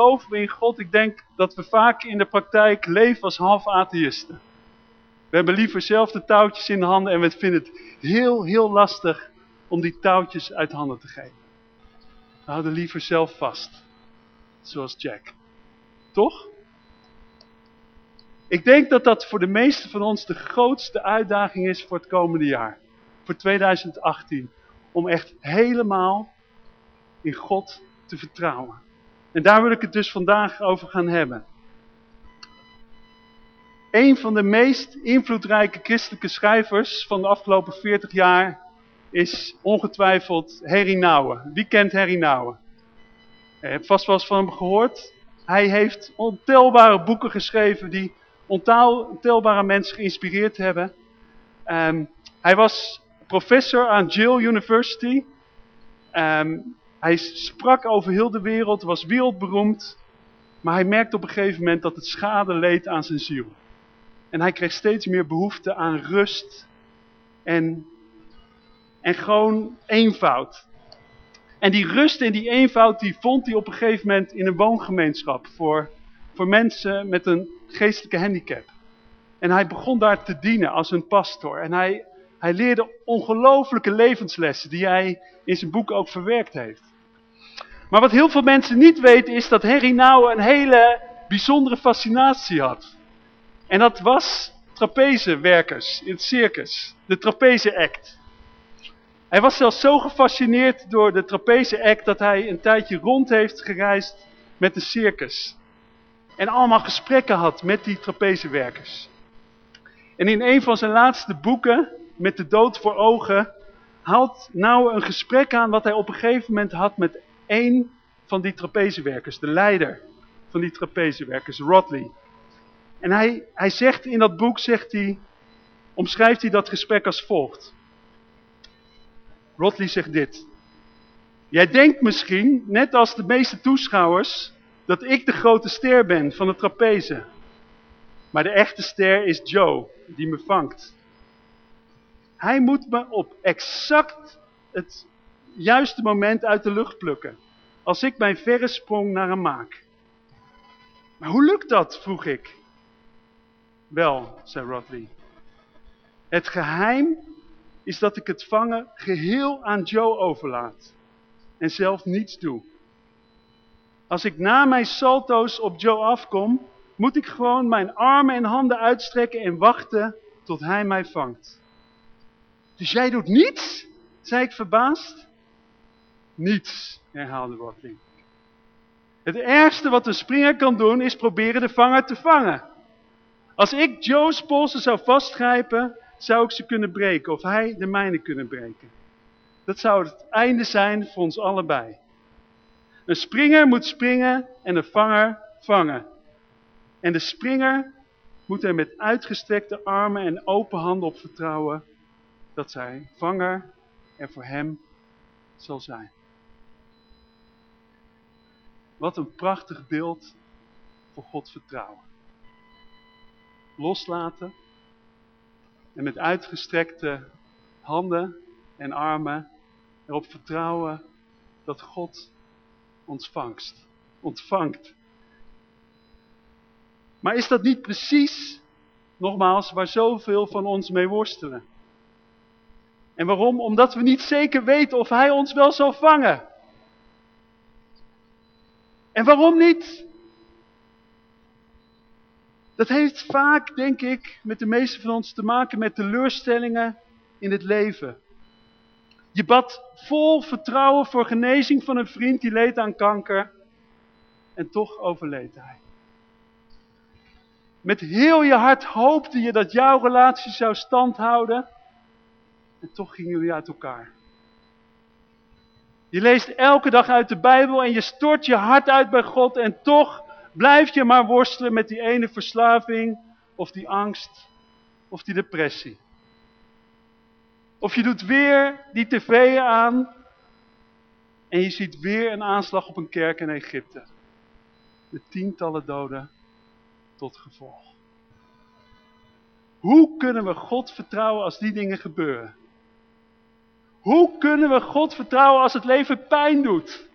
geloven in God? Ik denk dat we vaak in de praktijk leven als half atheïsten. We hebben liever zelf de touwtjes in de handen en we vinden het heel, heel lastig om die touwtjes uit handen te geven. We houden liever zelf vast. Zoals Jack. Toch? Ik denk dat dat voor de meesten van ons de grootste uitdaging is voor het komende jaar. Voor 2018. Om echt helemaal in God te vertrouwen. En daar wil ik het dus vandaag over gaan hebben. Een van de meest invloedrijke christelijke schrijvers van de afgelopen 40 jaar is ongetwijfeld Harry Nouwen. Wie kent Harry Nouwen? Je hebt vast wel eens van hem gehoord. Hij heeft ontelbare boeken geschreven die ontelbare mensen geïnspireerd hebben. Um, hij was professor aan Yale University. Um, hij sprak over heel de wereld, was wereldberoemd. Maar hij merkte op een gegeven moment dat het schade leed aan zijn ziel. En hij kreeg steeds meer behoefte aan rust en, en gewoon eenvoud. En die rust en die eenvoud die vond hij op een gegeven moment in een woongemeenschap voor, voor mensen met een geestelijke handicap. En hij begon daar te dienen als een pastor. En hij, hij leerde ongelooflijke levenslessen die hij in zijn boek ook verwerkt heeft. Maar wat heel veel mensen niet weten is dat Harry nou een hele bijzondere fascinatie had. En dat was trapezewerkers in het circus. De trapeze act. Hij was zelfs zo gefascineerd door de trapeze act dat hij een tijdje rond heeft gereisd met de circus. En allemaal gesprekken had met die trapezewerkers. En in een van zijn laatste boeken, met de dood voor ogen, haalt nou een gesprek aan wat hij op een gegeven moment had met één van die trapezewerkers, de leider van die trapezewerkers, Rodley. En hij, hij zegt in dat boek, zegt hij, omschrijft hij dat gesprek als volgt. Rodley zegt dit. Jij denkt misschien, net als de meeste toeschouwers, dat ik de grote ster ben van de trapeze. Maar de echte ster is Joe, die me vangt. Hij moet me op exact het juiste moment uit de lucht plukken. Als ik mijn verre sprong naar hem maak. Maar hoe lukt dat, vroeg ik. Wel, zei Rodley. Het geheim is dat ik het vangen geheel aan Joe overlaat. En zelf niets doe. Als ik na mijn salto's op Joe afkom, moet ik gewoon mijn armen en handen uitstrekken en wachten tot hij mij vangt. Dus jij doet niets? zei ik verbaasd. Niets, herhaalde Rodley. Het ergste wat een springer kan doen is proberen de vanger te vangen. Als ik Joe's polsen zou vastgrijpen, zou ik ze kunnen breken of hij de mijne kunnen breken. Dat zou het einde zijn voor ons allebei. Een springer moet springen en een vanger vangen. En de springer moet er met uitgestrekte armen en open handen op vertrouwen dat zijn vanger er voor hem zal zijn. Wat een prachtig beeld voor God vertrouwen. Loslaten en met uitgestrekte handen en armen erop vertrouwen dat God ontvangst, ontvangt. Maar is dat niet precies, nogmaals, waar zoveel van ons mee worstelen? En waarom? Omdat we niet zeker weten of hij ons wel zal vangen. En waarom niet? Dat heeft vaak, denk ik, met de meeste van ons te maken met teleurstellingen in het leven. Je bad vol vertrouwen voor genezing van een vriend die leed aan kanker. En toch overleed hij. Met heel je hart hoopte je dat jouw relatie zou standhouden. En toch gingen jullie uit elkaar. Je leest elke dag uit de Bijbel en je stort je hart uit bij God. En toch blijf je maar worstelen met die ene verslaving. Of die angst. Of die depressie. Of je doet weer die tv aan. En je ziet weer een aanslag op een kerk in Egypte. Met tientallen doden tot gevolg. Hoe kunnen we God vertrouwen als die dingen gebeuren? Hoe kunnen we God vertrouwen als het leven pijn doet?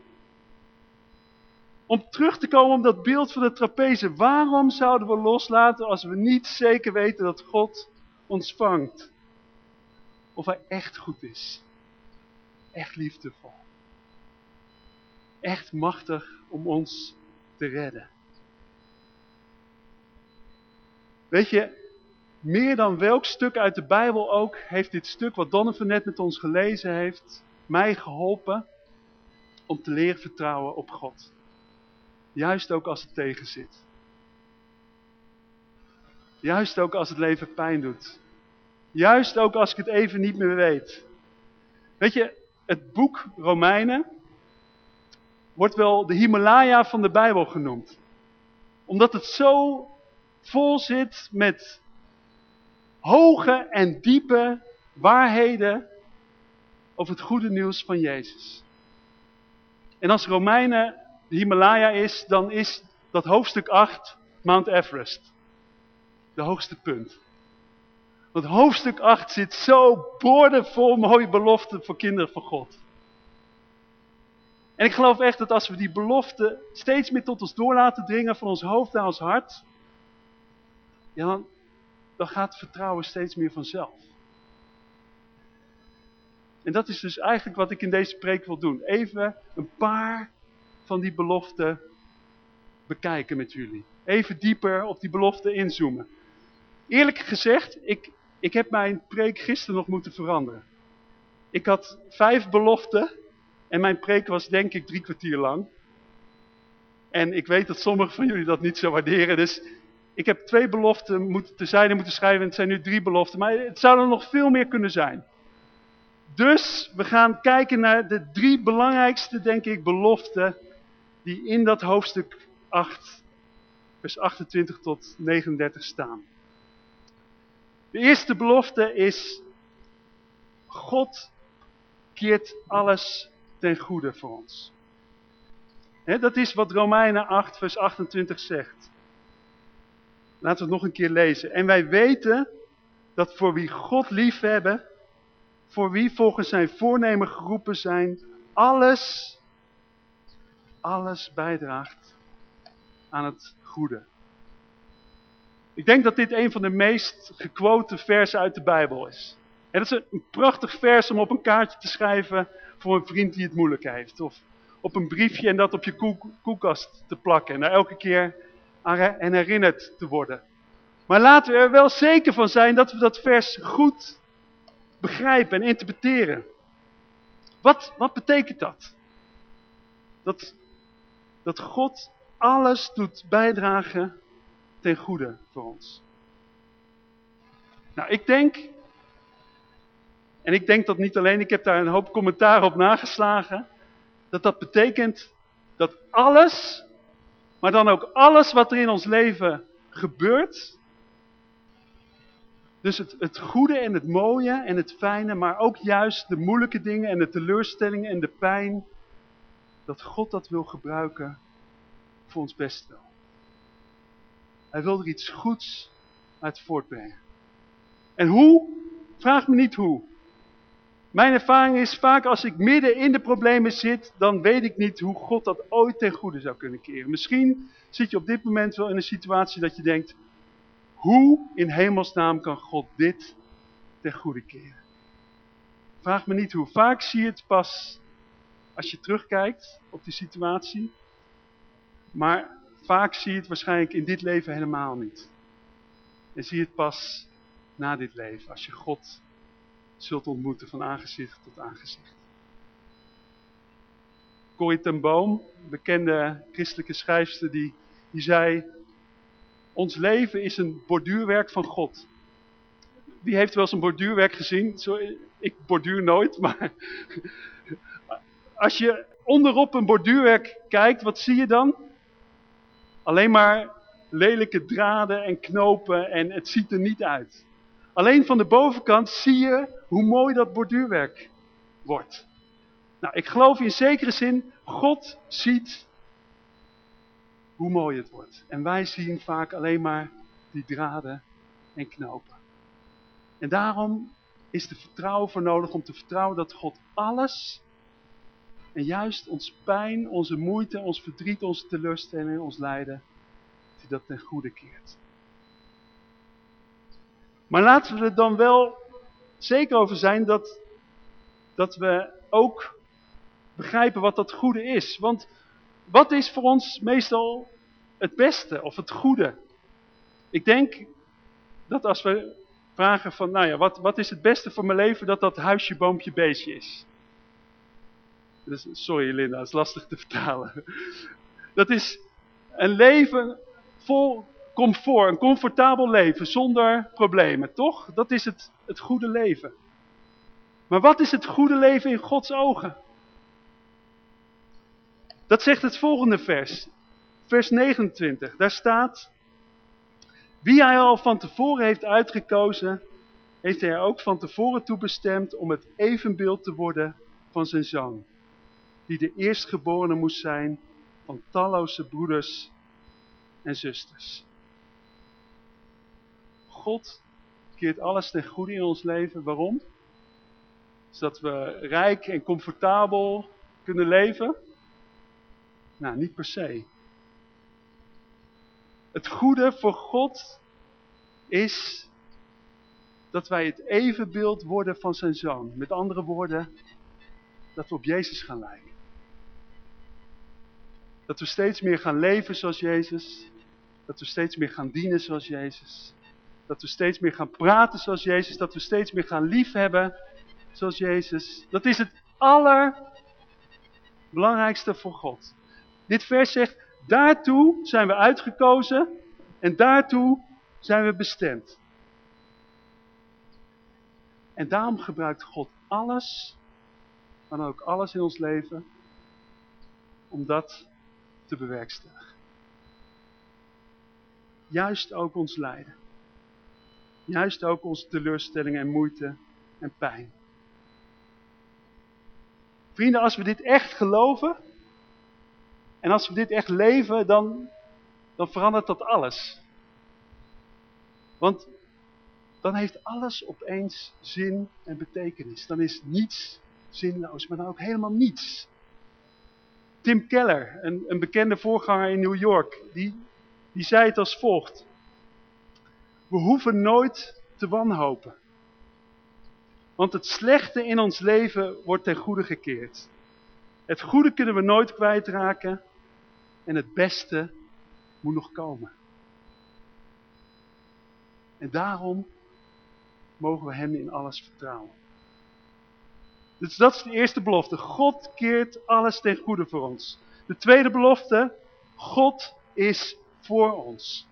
Om terug te komen op dat beeld van de trapeze. Waarom zouden we loslaten als we niet zeker weten dat God ons vangt? Of hij echt goed is. Echt liefdevol. Echt machtig om ons te redden. Weet je, meer dan welk stuk uit de Bijbel ook, heeft dit stuk wat Donovan net met ons gelezen heeft, mij geholpen om te leren vertrouwen op God. Juist ook als het tegen zit. Juist ook als het leven pijn doet. Juist ook als ik het even niet meer weet. Weet je, het boek Romeinen wordt wel de Himalaya van de Bijbel genoemd. Omdat het zo vol zit met hoge en diepe waarheden over het goede nieuws van Jezus. En als Romeinen de Himalaya is, dan is dat hoofdstuk 8 Mount Everest. De hoogste punt. Want hoofdstuk 8 zit zo boordevol mooie beloften voor kinderen van God. En ik geloof echt dat als we die beloften steeds meer tot ons door laten dringen van ons hoofd naar ons hart, ja, dan, dan gaat vertrouwen steeds meer vanzelf. En dat is dus eigenlijk wat ik in deze preek wil doen. Even een paar van die beloften bekijken met jullie. Even dieper op die beloften inzoomen. Eerlijk gezegd, ik, ik heb mijn preek gisteren nog moeten veranderen. Ik had vijf beloften en mijn preek was denk ik drie kwartier lang. En ik weet dat sommigen van jullie dat niet zo waarderen, dus ik heb twee beloften moeten, terzijde moeten schrijven en het zijn nu drie beloften. Maar het zou er nog veel meer kunnen zijn. Dus we gaan kijken naar de drie belangrijkste, denk ik, beloften die in dat hoofdstuk 8, vers 28 tot 39 staan. De eerste belofte is, God keert alles ten goede voor ons. dat is wat Romeinen 8, vers 28 zegt. Laten we het nog een keer lezen. En wij weten dat voor wie God lief hebben, voor wie volgens zijn voornemen geroepen zijn, alles, alles bijdraagt aan het goede. Ik denk dat dit een van de meest gequote versen uit de Bijbel is. En dat is een prachtig vers om op een kaartje te schrijven voor een vriend die het moeilijk heeft. Of op een briefje en dat op je koelkast te plakken. En daar elke keer en herinnerd te worden. Maar laten we er wel zeker van zijn dat we dat vers goed begrijpen en interpreteren. Wat, wat betekent dat? dat? Dat God alles doet bijdragen ten goede voor ons. Nou, ik denk, en ik denk dat niet alleen, ik heb daar een hoop commentaar op nageslagen, dat dat betekent dat alles maar dan ook alles wat er in ons leven gebeurt. Dus het, het goede en het mooie en het fijne, maar ook juist de moeilijke dingen en de teleurstellingen en de pijn. Dat God dat wil gebruiken voor ons best wel. Hij wil er iets goeds uit voortbrengen. En hoe? Vraag me niet hoe. Mijn ervaring is vaak als ik midden in de problemen zit, dan weet ik niet hoe God dat ooit ten goede zou kunnen keren. Misschien zit je op dit moment wel in een situatie dat je denkt, hoe in hemelsnaam kan God dit ten goede keren? Vraag me niet hoe. Vaak zie je het pas als je terugkijkt op die situatie. Maar vaak zie je het waarschijnlijk in dit leven helemaal niet. En zie je het pas na dit leven, als je God zult ontmoeten van aangezicht tot aangezicht. Corrie ten Boom, bekende christelijke schrijfster, die, die zei... Ons leven is een borduurwerk van God. Wie heeft wel eens een borduurwerk gezien? Ik borduur nooit, maar... Als je onderop een borduurwerk kijkt, wat zie je dan? Alleen maar lelijke draden en knopen en het ziet er niet uit. Alleen van de bovenkant zie je hoe mooi dat borduurwerk wordt. Nou, ik geloof in zekere zin, God ziet hoe mooi het wordt. En wij zien vaak alleen maar die draden en knopen. En daarom is er vertrouwen voor nodig om te vertrouwen dat God alles, En juist ons pijn, onze moeite, ons verdriet, onze teleurstelling, ons lijden, dat dat ten goede keert. Maar laten we er dan wel zeker over zijn dat, dat we ook begrijpen wat dat goede is. Want wat is voor ons meestal het beste of het goede? Ik denk dat als we vragen van, nou ja, wat, wat is het beste voor mijn leven, dat dat huisje, boompje, beestje is. Dus, sorry Linda, dat is lastig te vertalen. Dat is een leven vol comfort, een comfortabel leven zonder problemen, toch? Dat is het, het goede leven. Maar wat is het goede leven in Gods ogen? Dat zegt het volgende vers, vers 29. Daar staat, wie hij al van tevoren heeft uitgekozen, heeft hij ook van tevoren toebestemd om het evenbeeld te worden van zijn zoon. Die de eerstgeborene moest zijn van talloze broeders en zusters. God keert alles ten goede in ons leven. Waarom? Zodat we rijk en comfortabel kunnen leven? Nou, niet per se. Het goede voor God is dat wij het evenbeeld worden van zijn zoon. Met andere woorden, dat we op Jezus gaan lijken. Dat we steeds meer gaan leven zoals Jezus. Dat we steeds meer gaan dienen zoals Jezus. Dat we steeds meer gaan praten zoals Jezus. Dat we steeds meer gaan liefhebben zoals Jezus. Dat is het allerbelangrijkste voor God. Dit vers zegt, daartoe zijn we uitgekozen en daartoe zijn we bestemd. En daarom gebruikt God alles, maar ook alles in ons leven, om dat te bewerkstelligen. Juist ook ons lijden. Juist ook onze teleurstellingen en moeite en pijn. Vrienden, als we dit echt geloven, en als we dit echt leven, dan, dan verandert dat alles. Want dan heeft alles opeens zin en betekenis. Dan is niets zinloos, maar dan ook helemaal niets. Tim Keller, een, een bekende voorganger in New York, die, die zei het als volgt. We hoeven nooit te wanhopen. Want het slechte in ons leven wordt ten goede gekeerd. Het goede kunnen we nooit kwijtraken en het beste moet nog komen. En daarom mogen we hem in alles vertrouwen. Dus dat is de eerste belofte. God keert alles ten goede voor ons. De tweede belofte, God is voor ons.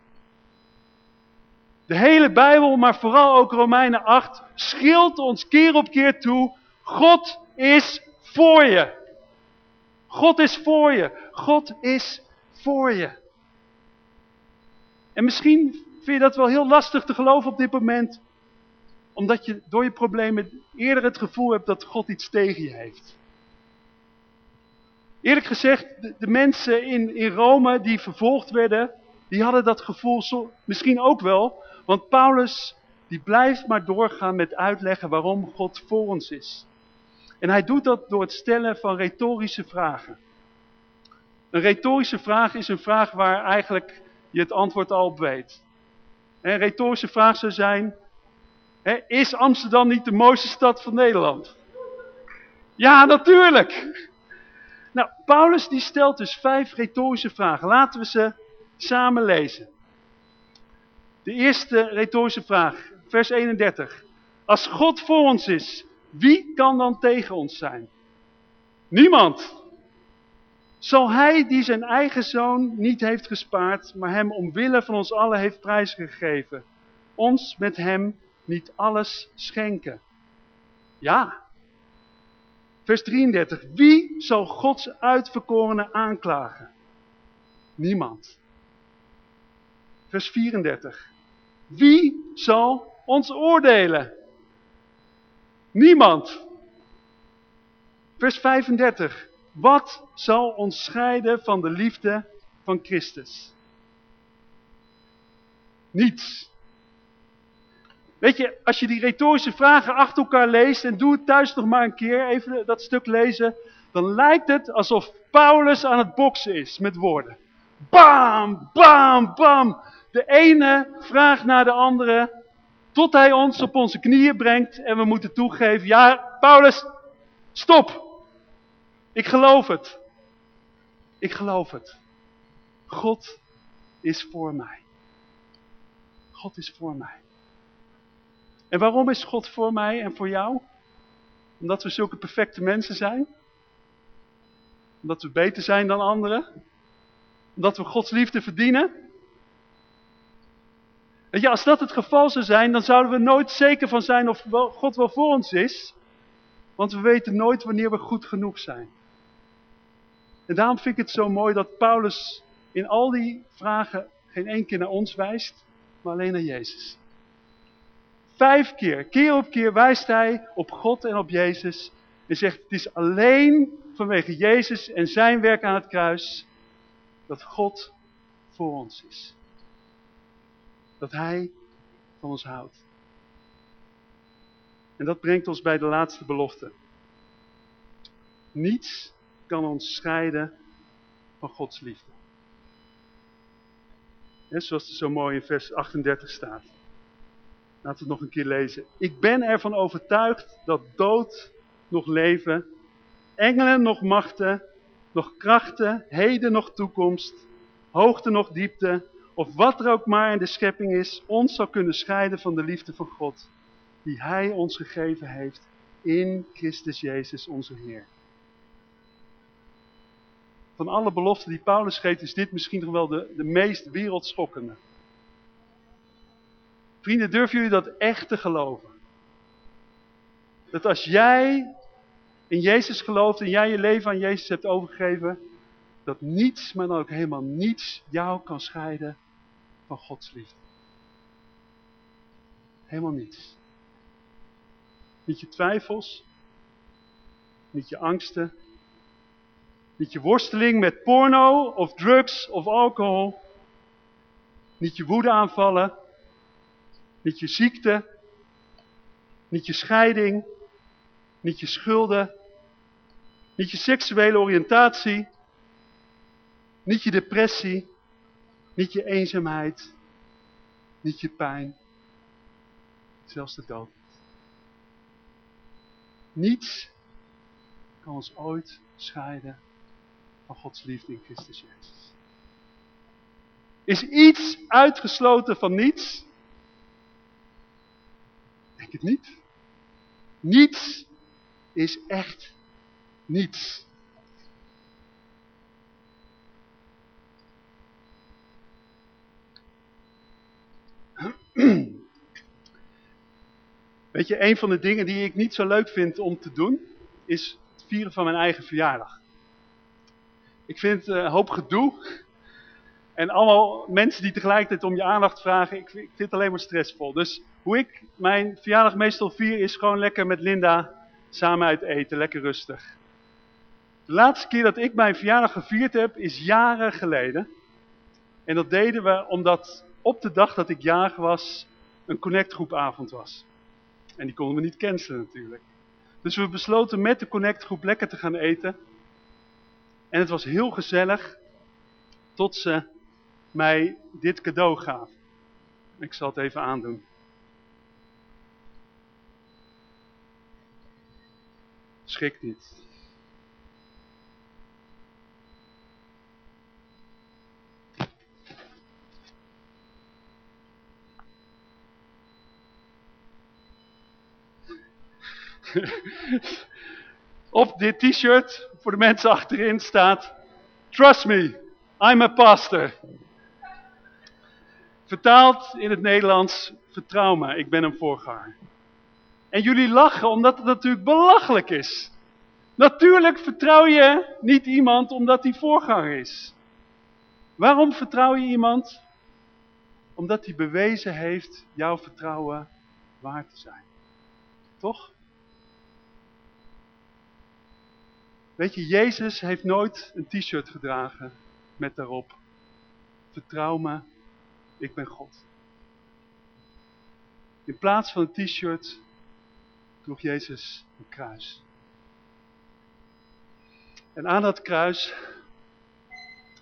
De hele Bijbel, maar vooral ook Romeinen 8, schreeuwt ons keer op keer toe, God is voor je. God is voor je. God is voor je. En misschien vind je dat wel heel lastig te geloven op dit moment. Omdat je door je problemen eerder het gevoel hebt dat God iets tegen je heeft. Eerlijk gezegd, de, de mensen in, in Rome die vervolgd werden, die hadden dat gevoel zo, misschien ook wel. Want Paulus, die blijft maar doorgaan met uitleggen waarom God voor ons is. En hij doet dat door het stellen van retorische vragen. Een retorische vraag is een vraag waar eigenlijk je het antwoord al op weet. Een retorische vraag zou zijn, is Amsterdam niet de mooiste stad van Nederland? Ja, natuurlijk. Nou, Paulus die stelt dus vijf retorische vragen. Laten we ze samen lezen. De eerste retorische vraag, vers 31. Als God voor ons is, wie kan dan tegen ons zijn? Niemand. Zal hij die zijn eigen zoon niet heeft gespaard, maar hem omwille van ons allen heeft prijsgegeven, ons met hem niet alles schenken? Ja. Vers 33. Wie zal Gods uitverkorene aanklagen? Niemand. Vers 34. Wie zal ons oordelen? Niemand. Vers 35. Wat zal ons scheiden van de liefde van Christus? Niets. Weet je, als je die retorische vragen achter elkaar leest, en doe het thuis nog maar een keer, even dat stuk lezen, dan lijkt het alsof Paulus aan het boksen is met woorden. Bam, bam, bam. De ene vraag naar de andere, tot hij ons op onze knieën brengt en we moeten toegeven, ja, Paulus, stop. Ik geloof het. Ik geloof het. God is voor mij. God is voor mij. En waarom is God voor mij en voor jou? Omdat we zulke perfecte mensen zijn? Omdat we beter zijn dan anderen? Omdat we Gods liefde verdienen? Ja, als dat het geval zou zijn, dan zouden we nooit zeker van zijn of God wel voor ons is. Want we weten nooit wanneer we goed genoeg zijn. En daarom vind ik het zo mooi dat Paulus in al die vragen geen één keer naar ons wijst, maar alleen naar Jezus. Vijf keer, keer op keer wijst hij op God en op Jezus. En zegt, het is alleen vanwege Jezus en zijn werk aan het kruis, dat God voor ons is. Dat hij van ons houdt. En dat brengt ons bij de laatste belofte. Niets kan ons scheiden van Gods liefde. En zoals het zo mooi in vers 38 staat. Laten we het nog een keer lezen. Ik ben ervan overtuigd dat dood nog leven, engelen nog machten, nog krachten, heden nog toekomst, hoogte nog diepte, of wat er ook maar in de schepping is, ons zal kunnen scheiden van de liefde van God, die Hij ons gegeven heeft in Christus Jezus onze Heer. Van alle beloften die Paulus geeft, is dit misschien nog wel de, de meest wereldschokkende. Vrienden, durven jullie dat echt te geloven? Dat als jij in Jezus gelooft en jij je leven aan Jezus hebt overgegeven, dat niets, maar dan ook helemaal niets jou kan scheiden van Gods liefde. Helemaal niets. Niet je twijfels, niet je angsten, niet je worsteling met porno of drugs of alcohol, niet je woedeaanvallen, niet je ziekte, niet je scheiding, niet je schulden, niet je seksuele oriëntatie, niet je depressie, niet je eenzaamheid, niet je pijn, zelfs de dood. Niets kan ons ooit scheiden van Gods liefde in Christus Jezus. Is iets uitgesloten van niets? Denk het niet. Niets is echt niets. Weet je, een van de dingen die ik niet zo leuk vind om te doen, is het vieren van mijn eigen verjaardag. Ik vind uh, een hoop gedoe. En allemaal mensen die tegelijkertijd om je aandacht vragen, ik vind het alleen maar stressvol. Dus hoe ik mijn verjaardag meestal vier is gewoon lekker met Linda samen uit eten, lekker rustig. De laatste keer dat ik mijn verjaardag gevierd heb is jaren geleden. En dat deden we omdat op de dag dat ik jarig was een connectgroepavond was. En die konden we niet cancelen natuurlijk. Dus we besloten met de connectgroep lekker te gaan eten. En het was heel gezellig tot ze mij dit cadeau gaven. Ik zal het even aandoen. Schrik niet. Op dit t-shirt, voor de mensen achterin staat, Trust me, I'm a pastor. Vertaald in het Nederlands, vertrouw me, ik ben een voorganger. En jullie lachen omdat het natuurlijk belachelijk is. Natuurlijk vertrouw je niet iemand omdat hij voorganger is. Waarom vertrouw je iemand? Omdat hij bewezen heeft jouw vertrouwen waar te zijn. Toch? Weet je, Jezus heeft nooit een t-shirt gedragen met daarop. Vertrouw me, ik ben God. In plaats van een t-shirt droeg Jezus een kruis. En aan dat kruis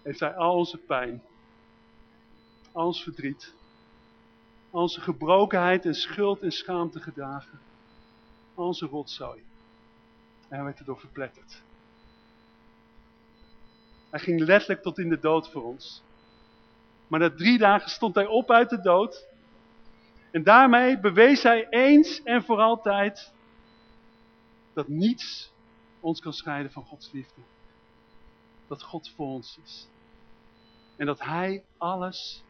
heeft hij al onze pijn, al ons verdriet, al onze gebrokenheid en schuld en schaamte gedragen. Al onze rotzooi. En hij werd erdoor verpletterd. Hij ging letterlijk tot in de dood voor ons. Maar na drie dagen stond hij op uit de dood. En daarmee bewees hij eens en voor altijd dat niets ons kan scheiden van Gods liefde. Dat God voor ons is. En dat hij alles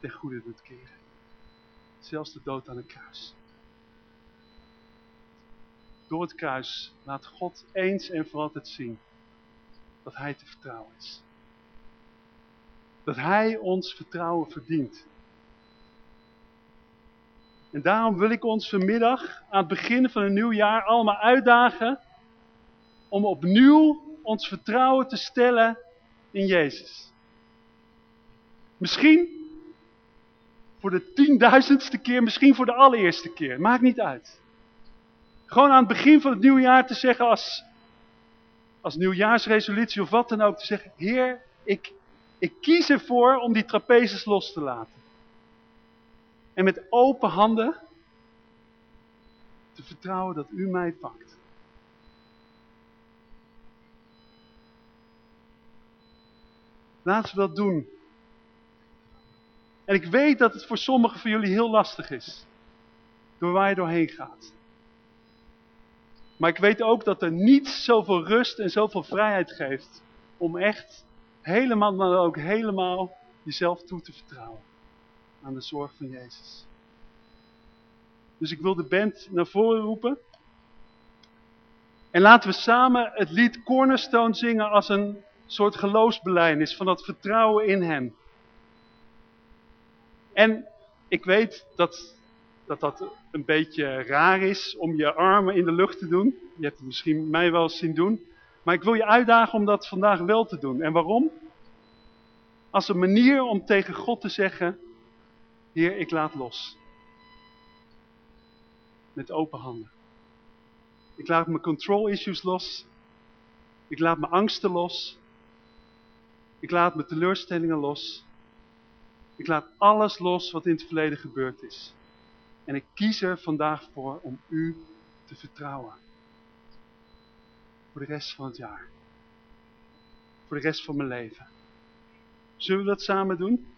ten goede doet keren. Zelfs de dood aan het kruis. Door het kruis laat God eens en voor altijd zien dat hij te vertrouwen is. Dat hij ons vertrouwen verdient. En daarom wil ik ons vanmiddag aan het begin van een nieuw jaar allemaal uitdagen om opnieuw ons vertrouwen te stellen in Jezus. Misschien voor de tienduizendste keer, misschien voor de allereerste keer. Maakt niet uit. Gewoon aan het begin van het nieuwe jaar te zeggen als, als nieuwjaarsresolutie of wat dan ook. Te zeggen, Heer, ik, ik kies ervoor om die trapezes los te laten. En met open handen te vertrouwen dat u mij pakt. Laten we dat doen. En ik weet dat het voor sommigen van jullie heel lastig is. Door waar je doorheen gaat. Maar ik weet ook dat er niets zoveel rust en zoveel vrijheid geeft. Om echt helemaal, maar ook helemaal jezelf toe te vertrouwen. Aan de zorg van Jezus. Dus ik wil de band naar voren roepen. En laten we samen het lied Cornerstone zingen als een soort geloofsbelijdenis van dat vertrouwen in hem. En ik weet dat, dat dat een beetje raar is om je armen in de lucht te doen. Je hebt het misschien mij wel eens zien doen. Maar ik wil je uitdagen om dat vandaag wel te doen. En waarom? Als een manier om tegen God te zeggen, Heer, ik laat los. Met open handen. Ik laat mijn control issues los. Ik laat mijn angsten los. Ik laat mijn teleurstellingen los. Ik laat alles los wat in het verleden gebeurd is. En ik kies er vandaag voor om u te vertrouwen. Voor de rest van het jaar. Voor de rest van mijn leven. Zullen we dat samen doen?